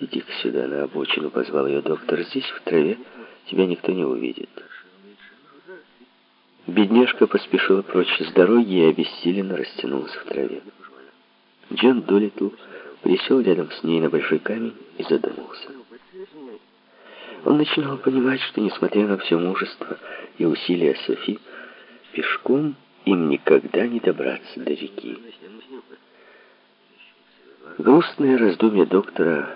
«Иди-ка сюда, на обочину», — позвал ее доктор. «Здесь, в траве, тебя никто не увидит». Бедняжка поспешила прочь с дороги и обессиленно растянулась в траве. Джон Дулитл присел рядом с ней на большой камень и задумался. Он начинал понимать, что, несмотря на все мужество и усилия Софи, пешком им никогда не добраться до реки. Грустное раздумье доктора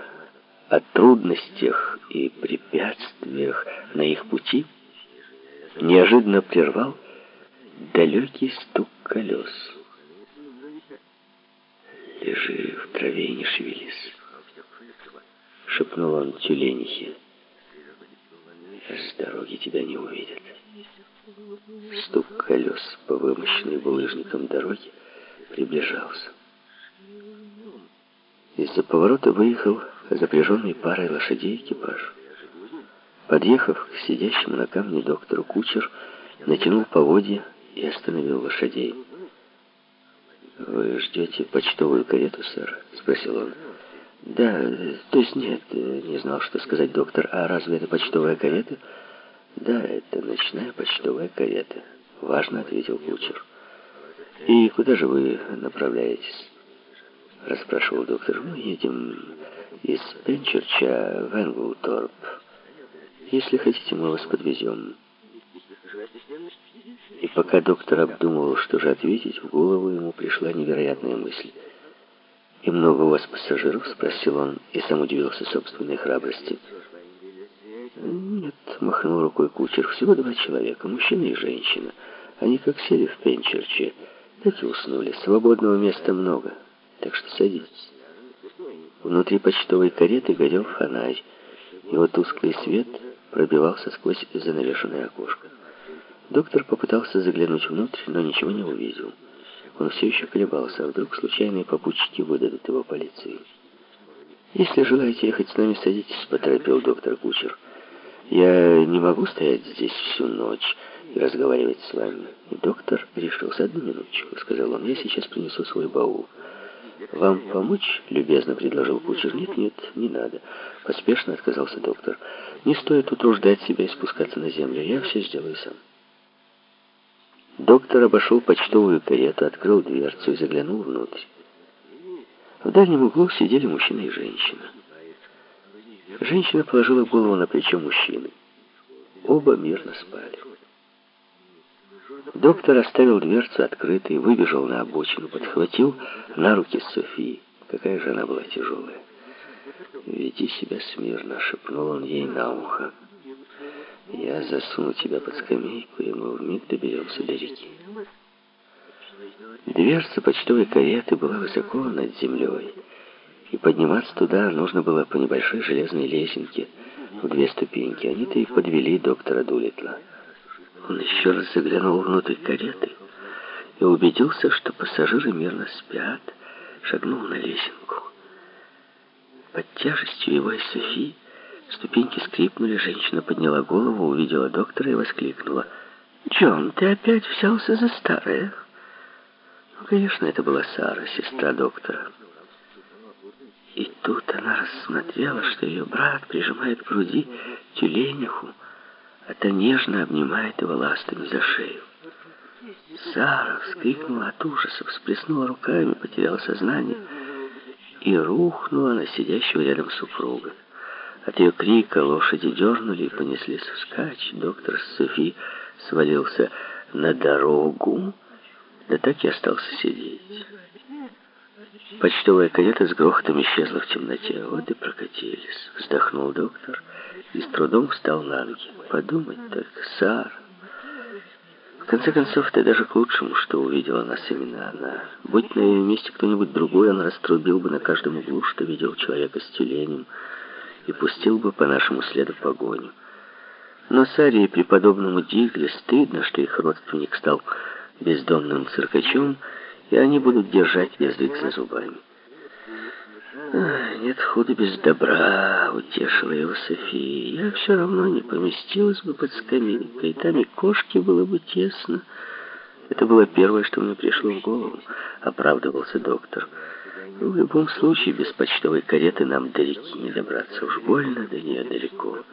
о трудностях и препятствиях на их пути неожиданно прервал далекий стук колес. «Лежи в траве не шевелись», — шепнул он тюленихе. «С дороги тебя не увидят». Стук колес по вымощенной булыжником дороге приближался. Из-за поворота выехал запряженный парой лошадей экипаж. Подъехав к сидящему на камне доктору кучер, натянул поводья и остановил лошадей. «Вы ждете почтовую карету, сэр?» — спросил он. «Да, то есть нет, не знал, что сказать доктор. А разве это почтовая карета?» «Да, это ночная почтовая карета», — важно ответил кучер. «И куда же вы направляетесь?» — расспрашивал доктор. «Мы едем из Пенчерча в Энглторп. Если хотите, мы вас подвезем». И пока доктор обдумывал, что же ответить, в голову ему пришла невероятная мысль. «И много у вас пассажиров?» — спросил он, и сам удивился собственной храбрости. «Нет», — махнул рукой кучер, — «всего два человека, мужчина и женщина. Они как сели в Пенчерче, так и уснули. Свободного места много» так что садитесь. Внутри почтовой кареты горел фонарь. Его тусклый свет пробивался сквозь занавешенное окошко. Доктор попытался заглянуть внутрь, но ничего не увидел. Он все еще колебался, а вдруг случайные попутчики выдадут его полиции. «Если желаете ехать с нами, садитесь», — поторопил доктор Кучер. «Я не могу стоять здесь всю ночь и разговаривать с вами». И доктор решился. «Одну минуточку», — сказал он, — «я сейчас принесу свой баул». «Вам помочь?» — любезно предложил кучер. «Нет, нет, не надо». Поспешно отказался доктор. «Не стоит утруждать себя и спускаться на землю. Я все сделаю сам». Доктор обошел почтовую карету, открыл дверцу и заглянул внутрь. В дальнем углу сидели мужчина и женщина. Женщина положила голову на плечо мужчины. Оба мирно спали. Доктор оставил дверцу открытой, выбежал на обочину, подхватил на руки Софии. Какая же она была тяжелая. «Веди себя смирно», — шепнул он ей на ухо. «Я засуну тебя под скамейку, и мы вмиг доберемся до реки». Дверца почтовой кареты была высоко над землей, и подниматься туда нужно было по небольшой железной лесенке в две ступеньки. Они-то и подвели доктора Дулитла. Он еще раз заглянул внутрь кареты и убедился, что пассажиры мирно спят, шагнул на лесенку. Под тяжестью его и Софи ступеньки скрипнули, женщина подняла голову, увидела доктора и воскликнула. «Джон, ты опять взялся за старое?» Ну, конечно, это была Сара, сестра доктора. И тут она рассмотрела, что ее брат прижимает к груди тюлениху, а та нежно обнимает его ластами за шею. Сара вскрикнула от ужаса, всплеснула руками, потеряла сознание и рухнула на сидящего рядом супруга. От ее крика лошади дернули и понеслись вскачь. Доктор Софи свалился на дорогу, да так и остался сидеть. Почтовая карета с грохотом исчезла в темноте. Вот и прокатились. Вздохнул доктор и с трудом встал на ноги. Подумать только, Сара. В конце концов, это даже к лучшему, что увидела нас именно она. Будь на ее месте кто-нибудь другой, он раструбил бы на каждом углу, что видел человека с тюленем, и пустил бы по нашему следу погоню. Но Саре и преподобному Дигле стыдно, что их родственник стал бездомным циркачом, и они будут держать язык за зубами. «Нет худа без добра», — утешила его София. «Я все равно не поместилась бы под скамейкой, там и кошки было бы тесно». Это было первое, что мне пришло в голову, оправдывался доктор. В любом случае, без почтовой кареты нам до реки не добраться. Уж больно до нее далеко.